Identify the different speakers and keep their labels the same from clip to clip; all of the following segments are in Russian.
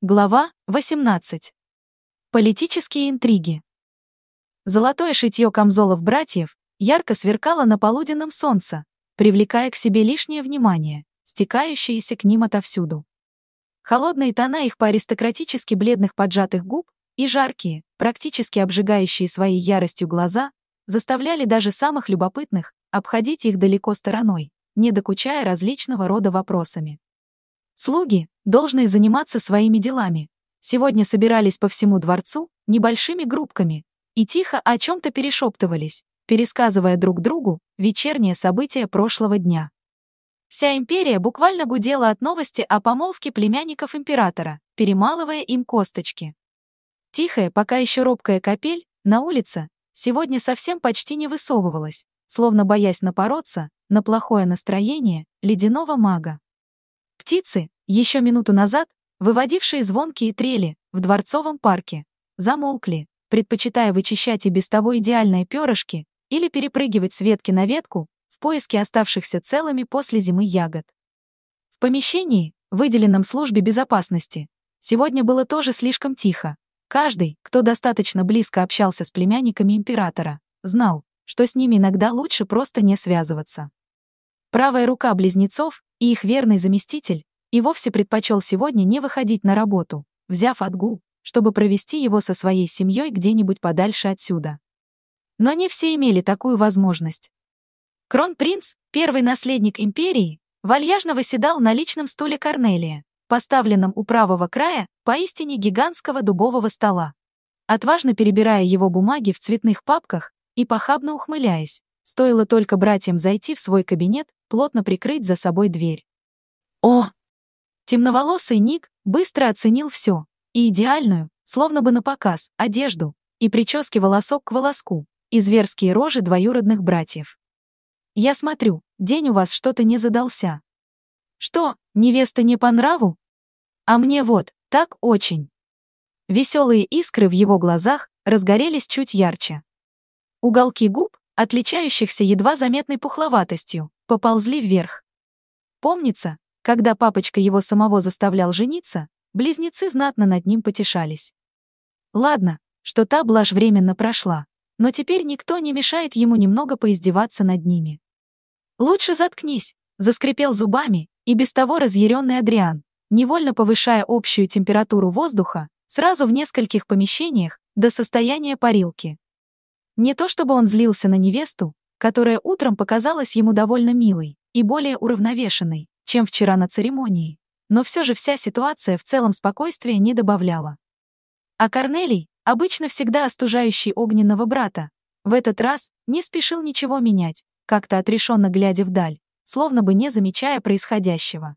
Speaker 1: Глава 18. Политические интриги. Золотое шитье камзолов братьев ярко сверкало на полуденном солнце, привлекая к себе лишнее внимание, стекающееся к ним отовсюду. Холодные тона их по-аристократически бледных поджатых губ и жаркие, практически обжигающие своей яростью глаза, заставляли даже самых любопытных обходить их далеко стороной, не докучая различного рода вопросами. Слуги, должные заниматься своими делами, сегодня собирались по всему дворцу небольшими группками и тихо о чем-то перешептывались, пересказывая друг другу вечерние события прошлого дня. Вся империя буквально гудела от новости о помолвке племянников императора, перемалывая им косточки. Тихая, пока еще робкая капель, на улице, сегодня совсем почти не высовывалась, словно боясь напороться на плохое настроение ледяного мага. Птицы, еще минуту назад, выводившие звонкие трели в дворцовом парке, замолкли, предпочитая вычищать и без того идеальные перышки или перепрыгивать с ветки на ветку в поиске оставшихся целыми после зимы ягод. В помещении, выделенном службе безопасности, сегодня было тоже слишком тихо. Каждый, кто достаточно близко общался с племянниками императора, знал, что с ними иногда лучше просто не связываться. Правая рука близнецов и их верный заместитель и вовсе предпочел сегодня не выходить на работу, взяв отгул, чтобы провести его со своей семьей где-нибудь подальше отсюда. Но не все имели такую возможность. Кронпринц, первый наследник империи, вальяжно восседал на личном стуле Корнелия, поставленном у правого края поистине гигантского дубового стола. Отважно перебирая его бумаги в цветных папках и похабно ухмыляясь, стоило только братьям зайти в свой кабинет, плотно прикрыть за собой дверь. О! Темноволосый Ник быстро оценил все, и идеальную, словно бы на показ, одежду, и прически волосок к волоску, и зверские рожи двоюродных братьев. Я смотрю, день у вас что-то не задался. Что, невеста не по нраву? А мне вот, так очень. Веселые искры в его глазах разгорелись чуть ярче. Уголки губ, отличающихся едва заметной пухловатостью, поползли вверх. Помнится, когда папочка его самого заставлял жениться, близнецы знатно над ним потешались. Ладно, что та блажь временно прошла, но теперь никто не мешает ему немного поиздеваться над ними. «Лучше заткнись», — заскрипел зубами, и без того разъяренный Адриан, невольно повышая общую температуру воздуха, сразу в нескольких помещениях до состояния парилки. Не то чтобы он злился на невесту, которая утром показалась ему довольно милой и более уравновешенной, чем вчера на церемонии, но все же вся ситуация в целом спокойствия не добавляла. А Корнелий, обычно всегда остужающий огненного брата, в этот раз не спешил ничего менять, как-то отрешенно глядя вдаль, словно бы не замечая происходящего.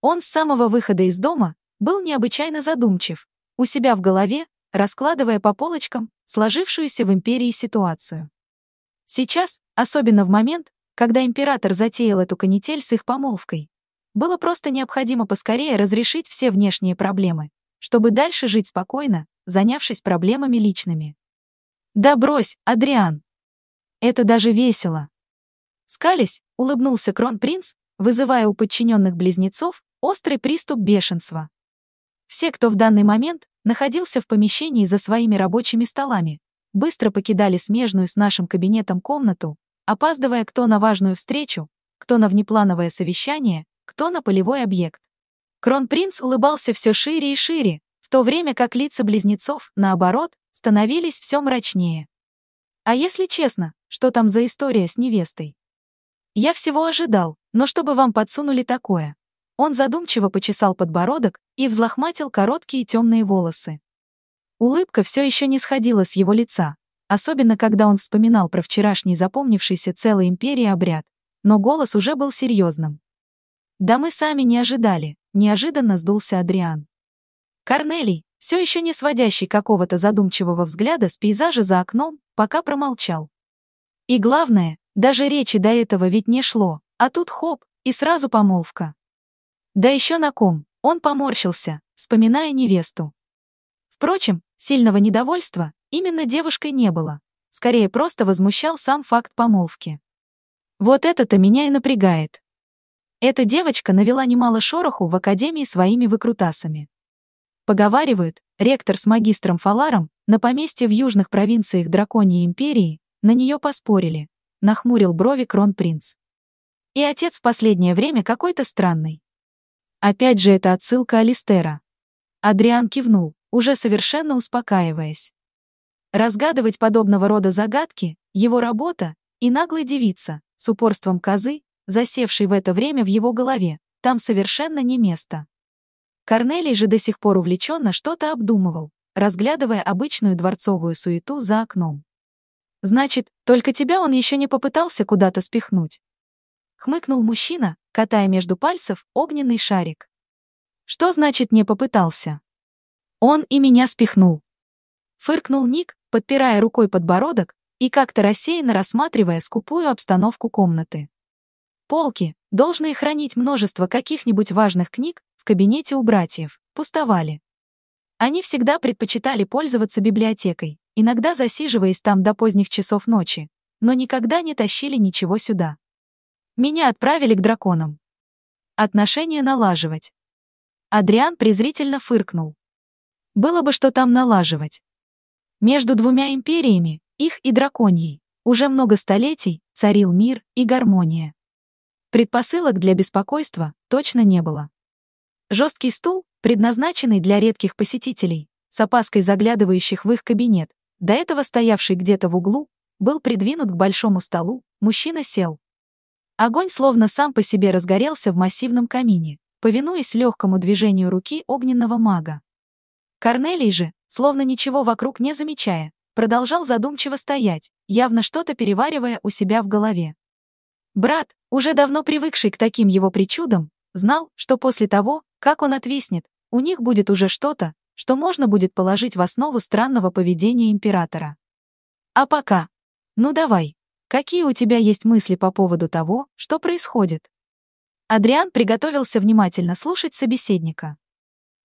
Speaker 1: Он с самого выхода из дома был необычайно задумчив, у себя в голове, раскладывая по полочкам сложившуюся в империи ситуацию. Сейчас, особенно в момент, когда император затеял эту канитель с их помолвкой, было просто необходимо поскорее разрешить все внешние проблемы, чтобы дальше жить спокойно, занявшись проблемами личными. «Да брось, Адриан!» Это даже весело. Скались, улыбнулся кронпринц, вызывая у подчиненных близнецов острый приступ бешенства. Все, кто в данный момент находился в помещении за своими рабочими столами, быстро покидали смежную с нашим кабинетом комнату, опаздывая кто на важную встречу, кто на внеплановое совещание, кто на полевой объект. Кронпринц улыбался все шире и шире, в то время как лица близнецов, наоборот, становились все мрачнее. А если честно, что там за история с невестой? Я всего ожидал, но чтобы вам подсунули такое. Он задумчиво почесал подбородок и взлохматил короткие темные волосы. Улыбка все еще не сходила с его лица, особенно когда он вспоминал про вчерашний запомнившийся целой империи обряд, но голос уже был серьезным. Да мы сами не ожидали, неожиданно сдулся Адриан. Корнелий, все еще не сводящий какого-то задумчивого взгляда с пейзажа за окном, пока промолчал. И главное, даже речи до этого ведь не шло, а тут хоп, и сразу помолвка. Да еще на ком, он поморщился, вспоминая невесту. Впрочем, сильного недовольства именно девушкой не было. Скорее, просто возмущал сам факт помолвки. Вот это-то меня и напрягает. Эта девочка навела немало шороху в академии своими выкрутасами. Поговаривают, ректор с магистром Фаларом на поместье в южных провинциях Драконьей империи на нее поспорили, нахмурил брови кронпринц. И отец в последнее время какой-то странный. Опять же это отсылка Алистера. Адриан кивнул, уже совершенно успокаиваясь. Разгадывать подобного рода загадки — его работа, и наглая девица, с упорством козы, засевшей в это время в его голове, там совершенно не место. Корнелий же до сих пор увлеченно что-то обдумывал, разглядывая обычную дворцовую суету за окном. «Значит, только тебя он еще не попытался куда-то спихнуть?» Хмыкнул мужчина, катая между пальцев огненный шарик. «Что значит не попытался?» «Он и меня спихнул». Фыркнул Ник, подпирая рукой подбородок и как-то рассеянно рассматривая скупую обстановку комнаты. Полки, должные хранить множество каких-нибудь важных книг, в кабинете у братьев, пустовали. Они всегда предпочитали пользоваться библиотекой, иногда засиживаясь там до поздних часов ночи, но никогда не тащили ничего сюда. Меня отправили к драконам. Отношения налаживать. Адриан презрительно фыркнул. Было бы что там налаживать. Между двумя империями, их и драконьей, уже много столетий царил мир и гармония. Предпосылок для беспокойства точно не было. Жесткий стул, предназначенный для редких посетителей, с опаской заглядывающих в их кабинет, до этого стоявший где-то в углу, был придвинут к большому столу, мужчина сел. Огонь словно сам по себе разгорелся в массивном камине, повинуясь легкому движению руки огненного мага. Корнелий же, словно ничего вокруг не замечая, продолжал задумчиво стоять, явно что-то переваривая у себя в голове. Брат, уже давно привыкший к таким его причудам, знал, что после того, как он отвиснет, у них будет уже что-то, что можно будет положить в основу странного поведения императора. А пока. Ну давай. Какие у тебя есть мысли по поводу того, что происходит? Адриан приготовился внимательно слушать собеседника.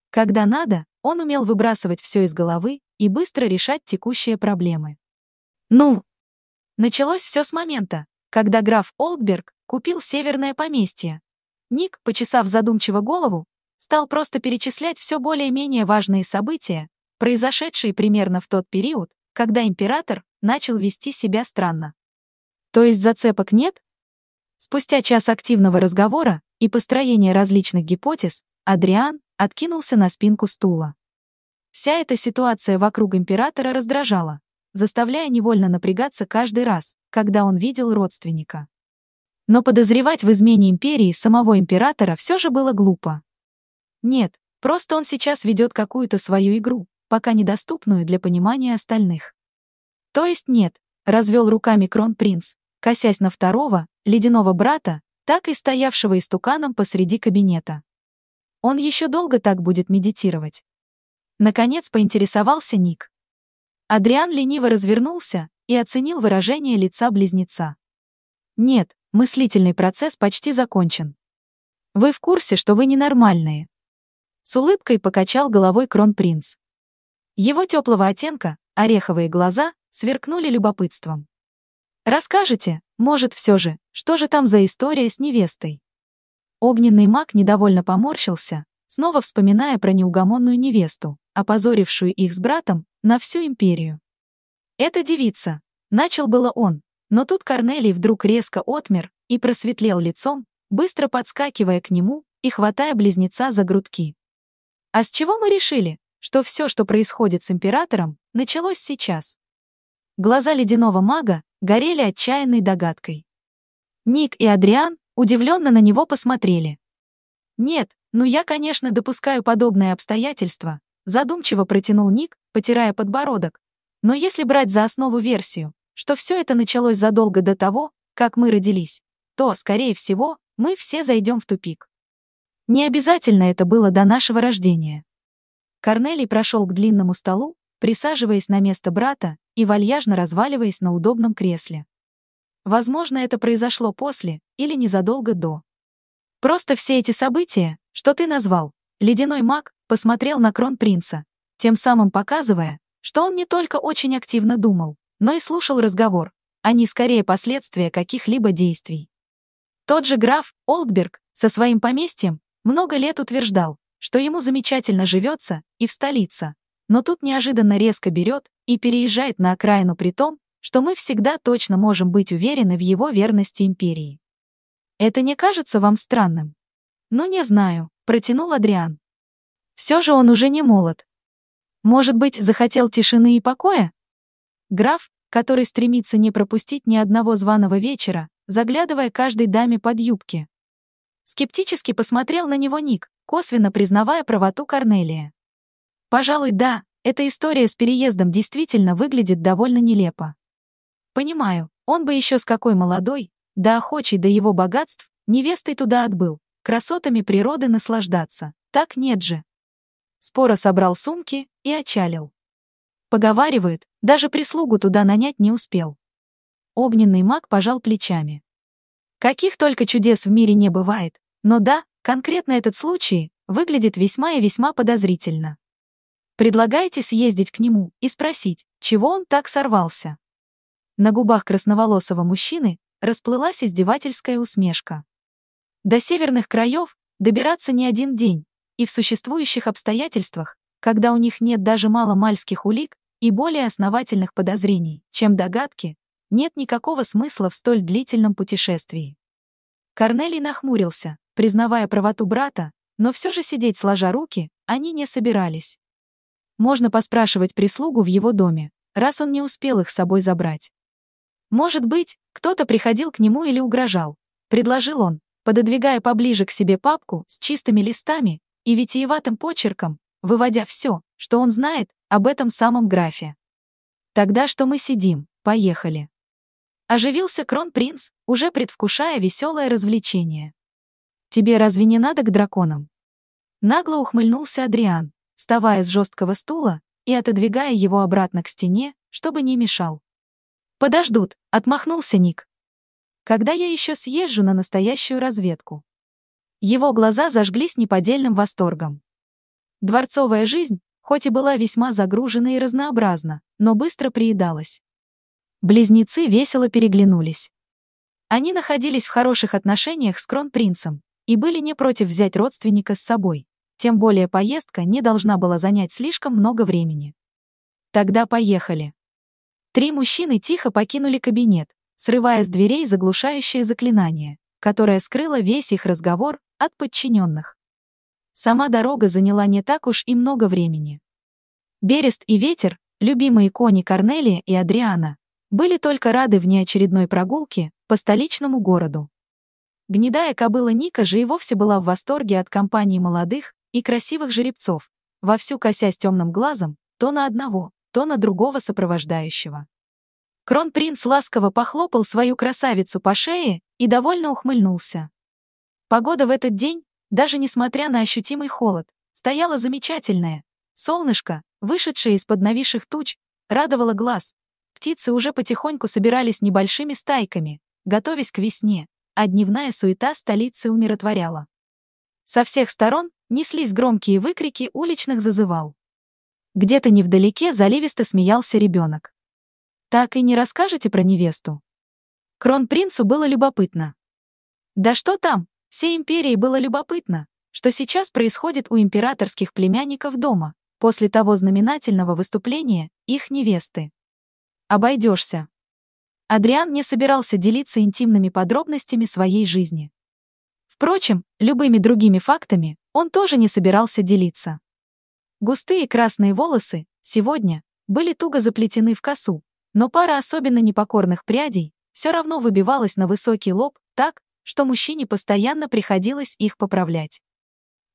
Speaker 1: Когда надо, он умел выбрасывать все из головы и быстро решать текущие проблемы. Ну, началось все с момента, когда граф Олдберг купил северное поместье. Ник, почесав задумчиво голову, стал просто перечислять все более-менее важные события, произошедшие примерно в тот период, когда император начал вести себя странно. То есть зацепок нет? Спустя час активного разговора и построения различных гипотез, Адриан откинулся на спинку стула. Вся эта ситуация вокруг императора раздражала, заставляя невольно напрягаться каждый раз, когда он видел родственника. Но подозревать в измене империи самого императора все же было глупо. Нет, просто он сейчас ведет какую-то свою игру, пока недоступную для понимания остальных. То есть нет, развел руками кронпринц, косясь на второго, ледяного брата, так и стоявшего истуканом посреди кабинета. Он еще долго так будет медитировать. Наконец поинтересовался Ник. Адриан лениво развернулся и оценил выражение лица близнеца. Нет, мыслительный процесс почти закончен. Вы в курсе, что вы ненормальные, с улыбкой покачал головой кронпринц. Его теплого оттенка, ореховые глаза, сверкнули любопытством. «Расскажете, может, все же, что же там за история с невестой?» Огненный маг недовольно поморщился, снова вспоминая про неугомонную невесту, опозорившую их с братом на всю империю. «Это девица», — начал было он, но тут Корнелий вдруг резко отмер и просветлел лицом, быстро подскакивая к нему и хватая близнеца за грудки. А с чего мы решили, что все, что происходит с императором, началось сейчас? Глаза ледяного мага горели отчаянной догадкой. Ник и Адриан удивленно на него посмотрели. «Нет, ну я, конечно, допускаю подобные обстоятельства», задумчиво протянул Ник, потирая подбородок. Но если брать за основу версию, что все это началось задолго до того, как мы родились, то, скорее всего, мы все зайдем в тупик. Не обязательно это было до нашего рождения. Корнелий прошел к длинному столу, присаживаясь на место брата и вальяжно разваливаясь на удобном кресле. Возможно, это произошло после или незадолго до. Просто все эти события, что ты назвал, ледяной маг посмотрел на кронпринца, тем самым показывая, что он не только очень активно думал, но и слушал разговор, а не скорее последствия каких-либо действий. Тот же граф Олдберг со своим поместьем много лет утверждал, что ему замечательно живется и в столице, но тут неожиданно резко берет и переезжает на окраину при том, что мы всегда точно можем быть уверены в его верности империи. Это не кажется вам странным? Ну, не знаю, протянул Адриан. Все же он уже не молод. Может быть, захотел тишины и покоя? Граф, который стремится не пропустить ни одного званого вечера, заглядывая каждой даме под юбки. Скептически посмотрел на него Ник, косвенно признавая правоту Корнелия. Пожалуй, да, эта история с переездом действительно выглядит довольно нелепо. Понимаю, он бы еще с какой молодой, да охочий до его богатств, невестой туда отбыл, красотами природы наслаждаться. Так нет же. Споро собрал сумки и отчалил. Поговаривают, даже прислугу туда нанять не успел. Огненный маг пожал плечами. Каких только чудес в мире не бывает, но да, конкретно этот случай выглядит весьма и весьма подозрительно. Предлагаете съездить к нему и спросить, чего он так сорвался? На губах красноволосого мужчины расплылась издевательская усмешка. До северных краев добираться не один день, и в существующих обстоятельствах, когда у них нет даже мало-мальских улик и более основательных подозрений, чем догадки, нет никакого смысла в столь длительном путешествии. Корнелий нахмурился, признавая правоту брата, но все же сидеть сложа руки они не собирались. Можно поспрашивать прислугу в его доме, раз он не успел их с собой забрать. Может быть, кто-то приходил к нему или угрожал, предложил он, пододвигая поближе к себе папку с чистыми листами и витиеватым почерком, выводя все, что он знает об этом самом графе. Тогда что мы сидим, поехали. Оживился кронпринц, уже предвкушая веселое развлечение. Тебе разве не надо к драконам? Нагло ухмыльнулся Адриан, вставая с жесткого стула и отодвигая его обратно к стене, чтобы не мешал. Подождут, отмахнулся Ник. Когда я еще съезжу на настоящую разведку? Его глаза зажглись неподдельным восторгом. Дворцовая жизнь, хоть и была весьма загружена и разнообразна, но быстро приедалась. Близнецы весело переглянулись. Они находились в хороших отношениях с кронпринцем и были не против взять родственника с собой, тем более поездка не должна была занять слишком много времени. Тогда поехали. Три мужчины тихо покинули кабинет, срывая с дверей заглушающее заклинание, которое скрыло весь их разговор от подчиненных. Сама дорога заняла не так уж и много времени. Берест и ветер, любимые кони Корнелия и Адриана, были только рады внеочередной прогулке по столичному городу. Гнедая кобыла Ника же и вовсе была в восторге от компании молодых и красивых жеребцов, вовсю косясь темным глазом то на одного, то на другого сопровождающего. Кронпринц ласково похлопал свою красавицу по шее и довольно ухмыльнулся. Погода в этот день, даже несмотря на ощутимый холод, стояла замечательная. Солнышко, вышедшее из-под нависших туч, радовало глаз. Птицы уже потихоньку собирались небольшими стайками, готовясь к весне, а дневная суета столицы умиротворяла. Со всех сторон неслись громкие выкрики уличных зазывал. Где-то невдалеке заливисто смеялся ребенок. «Так и не расскажете про невесту?» Кронпринцу было любопытно. Да что там, Всей империи было любопытно, что сейчас происходит у императорских племянников дома, после того знаменательного выступления их невесты. Обойдешься. Адриан не собирался делиться интимными подробностями своей жизни. Впрочем, любыми другими фактами он тоже не собирался делиться. Густые красные волосы сегодня были туго заплетены в косу, но пара особенно непокорных прядей все равно выбивалась на высокий лоб так, что мужчине постоянно приходилось их поправлять.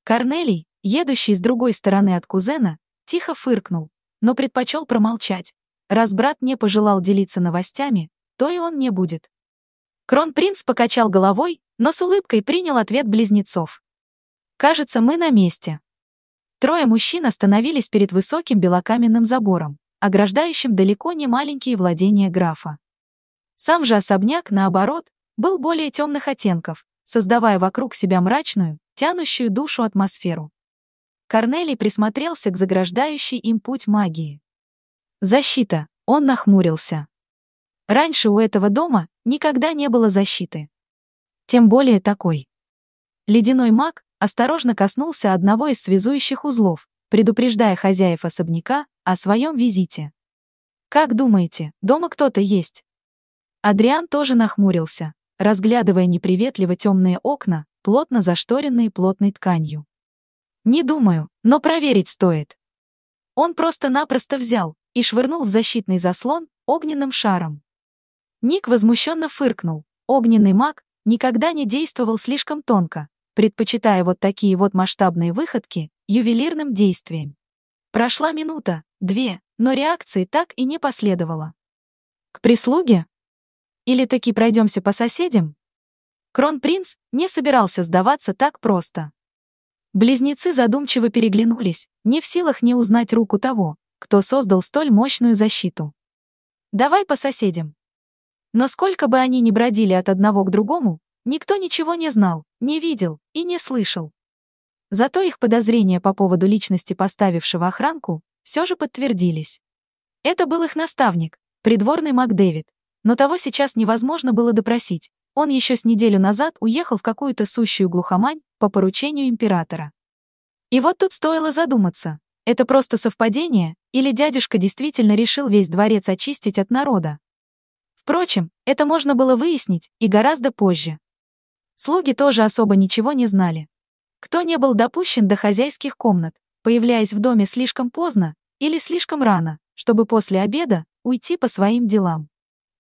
Speaker 1: Корнелий, едущий с другой стороны от кузена, тихо фыркнул, но предпочел промолчать. Раз брат не пожелал делиться новостями, то и он не будет. Кронпринц покачал головой, но с улыбкой принял ответ близнецов. «Кажется, мы на месте». Трое мужчин остановились перед высоким белокаменным забором, ограждающим далеко не маленькие владения графа. Сам же особняк, наоборот, был более темных оттенков, создавая вокруг себя мрачную, тянущую душу атмосферу. Корнелий присмотрелся к заграждающей им путь магии. Защита, он нахмурился. Раньше у этого дома никогда не было защиты. Тем более такой. Ледяной маг, осторожно коснулся одного из связующих узлов, предупреждая хозяев особняка о своем визите. «Как думаете, дома кто-то есть?» Адриан тоже нахмурился, разглядывая неприветливо темные окна, плотно зашторенные плотной тканью. «Не думаю, но проверить стоит». Он просто-напросто взял и швырнул в защитный заслон огненным шаром. Ник возмущенно фыркнул. Огненный маг никогда не действовал слишком тонко, предпочитая вот такие вот масштабные выходки ювелирным действиям. Прошла минута, две, но реакции так и не последовало. К прислуге? Или таки пройдемся по соседям? Кронпринц не собирался сдаваться так просто. Близнецы задумчиво переглянулись, не в силах не узнать руку того, кто создал столь мощную защиту. «Давай по соседям». Но сколько бы они ни бродили от одного к другому, никто ничего не знал, не видел и не слышал. Зато их подозрения по поводу личности поставившего охранку все же подтвердились. Это был их наставник, придворный маг Дэвид, но того сейчас невозможно было допросить, он еще с неделю назад уехал в какую-то сущую глухомань по поручению императора. И вот тут стоило задуматься, это просто совпадение, или дядюшка действительно решил весь дворец очистить от народа? Впрочем, это можно было выяснить и гораздо позже. Слуги тоже особо ничего не знали. Кто не был допущен до хозяйских комнат, появляясь в доме слишком поздно или слишком рано, чтобы после обеда уйти по своим делам.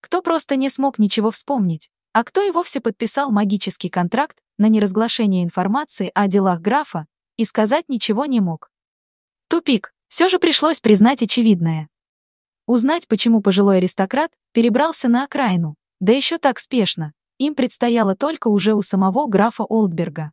Speaker 1: Кто просто не смог ничего вспомнить, а кто и вовсе подписал магический контракт на неразглашение информации о делах графа и сказать ничего не мог. Тупик, все же пришлось признать очевидное. Узнать, почему пожилой аристократ перебрался на окраину, да еще так спешно, им предстояло только уже у самого графа Олдберга.